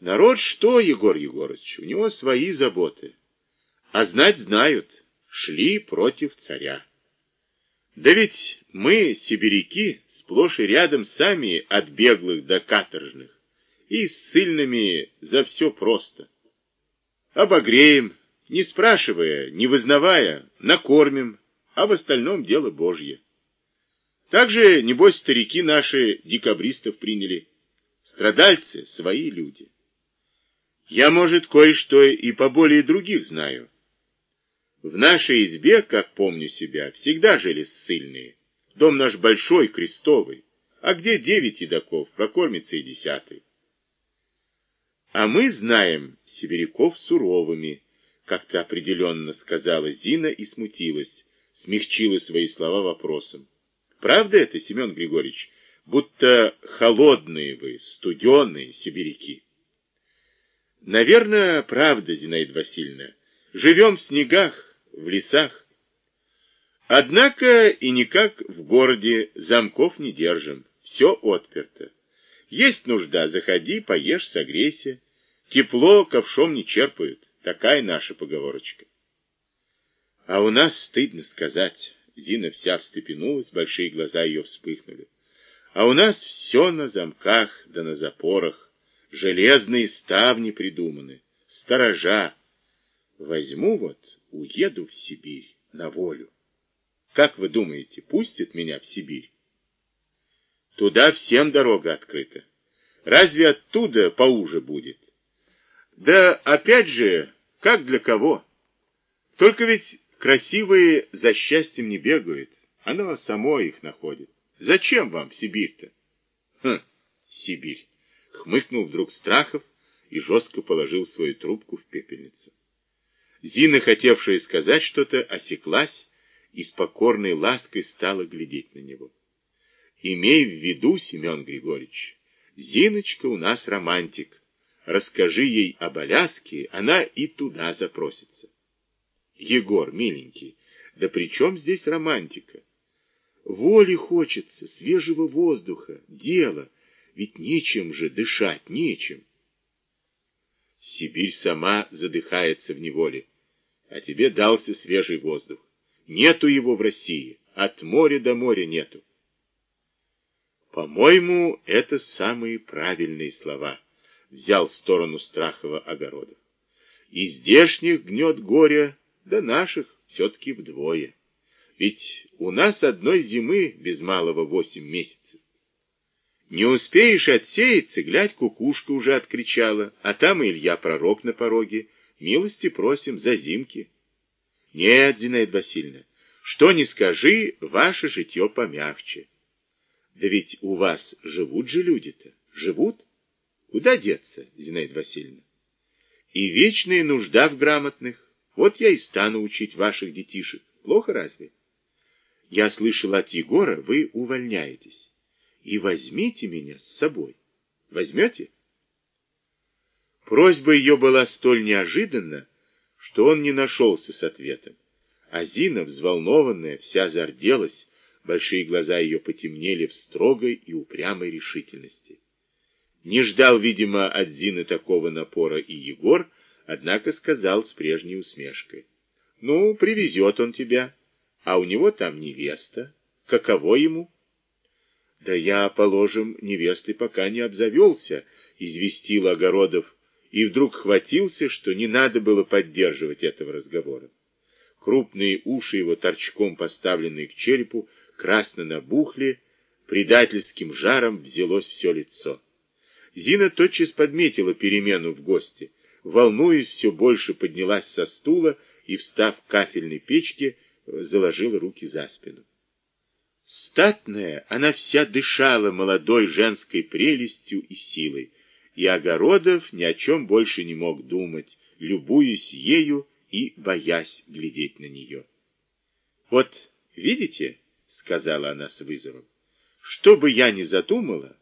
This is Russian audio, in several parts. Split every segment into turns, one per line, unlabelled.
Народ что, Егор Егорыч, у него свои заботы. А знать знают, шли против царя. Да ведь мы, сибиряки, сплошь и рядом сами от беглых до каторжных, и с сильными за все просто. Обогреем, не спрашивая, не вызнавая, накормим, а в остальном дело Божье. Также, небось, старики наши декабристов приняли. Страдальцы — свои люди. Я, может, кое-что и поболее других знаю. В нашей избе, как помню себя, всегда жили ссыльные. Дом наш большой, крестовый. А где девять едоков, прокормится и десятый. А мы знаем сибиряков суровыми, как-то определенно сказала Зина и смутилась, смягчила свои слова вопросом. Правда это, Семен Григорьевич, будто холодные вы, студеные сибиряки? Наверное, правда, Зинаида Васильевна. Живем в снегах, в лесах. Однако и никак в городе замков не держим. Все отперто. Есть нужда, заходи, поешь, согрейся. Тепло ковшом не черпают. Такая наша поговорочка. А у нас стыдно сказать. Зина вся встрепенулась, большие глаза ее вспыхнули. А у нас все на замках да на запорах. Железные ставни придуманы, сторожа. Возьму вот, уеду в Сибирь на волю. Как вы думаете, пустят меня в Сибирь? Туда всем дорога открыта. Разве оттуда поуже будет? Да опять же, как для кого? Только ведь красивые за счастьем не бегают. Оно само их находит. Зачем вам в Сибирь-то? Хм, Сибирь. Хмыкнул вдруг Страхов и жестко положил свою трубку в пепельницу. Зина, хотевшая сказать что-то, осеклась и с покорной лаской стала глядеть на него. Имей в виду, Семен Григорьевич, Зиночка у нас романтик. Расскажи ей об Аляске, она и туда запросится. Егор, миленький, да при чем здесь романтика? Воли хочется, свежего воздуха, дела, ведь нечем же дышать, нечем. Сибирь сама задыхается в неволе, а тебе дался свежий воздух. Нету его в России, от моря до моря нету. По-моему, это самые правильные слова взял сторону Страхова Огородов. И здешних гнет горе, да наших все-таки вдвое. Ведь у нас одной зимы без малого восемь месяцев. Не успеешь отсеяться, глядь, кукушка уже откричала, а там Илья пророк на пороге. Милости просим за зимки. Нет, Зинаида Васильевна, что ни скажи, ваше житье помягче. Да ведь у вас живут же люди-то, живут. Куда деться, Зинаида Васильевна? И вечная нужда в грамотных. Вот я и стану учить ваших детишек. Плохо разве? Я слышал от Егора, вы увольняетесь. И возьмите меня с собой. Возьмете? Просьба ее была столь неожиданна, что он не нашелся с ответом. А Зина, взволнованная, вся зарделась, большие глаза ее потемнели в строгой и упрямой решительности. Не ждал, видимо, от Зины такого напора и Егор, однако сказал с прежней усмешкой. «Ну, привезет он тебя, а у него там невеста. Каково ему?» «Да я, положим, невестой пока не обзавелся», — известил Огородов, и вдруг хватился, что не надо было поддерживать этого разговора. Крупные уши его, торчком поставленные к черепу, красно набухли, предательским жаром взялось все лицо. Зина тотчас подметила перемену в гости. Волнуясь, все больше поднялась со стула и, встав к кафельной печке, заложила руки за спину. Статная, она вся дышала молодой женской прелестью и силой, и Огородов ни о чем больше не мог думать, любуясь ею и боясь глядеть на нее. «Вот, видите?» — сказала она с вызовом. «Что бы я ни задумала,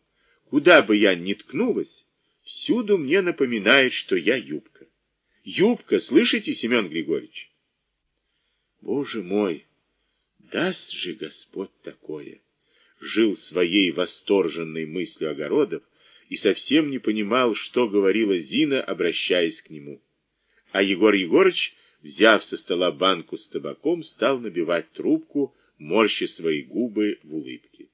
Куда бы я ни ткнулась, всюду мне напоминает, что я юбка. Юбка, слышите, Семен Григорьевич? Боже мой, даст же Господь такое! Жил своей восторженной мыслью Огородов и совсем не понимал, что говорила Зина, обращаясь к нему. А Егор Егорыч, взяв со стола банку с табаком, стал набивать трубку, морща свои губы в улыбке.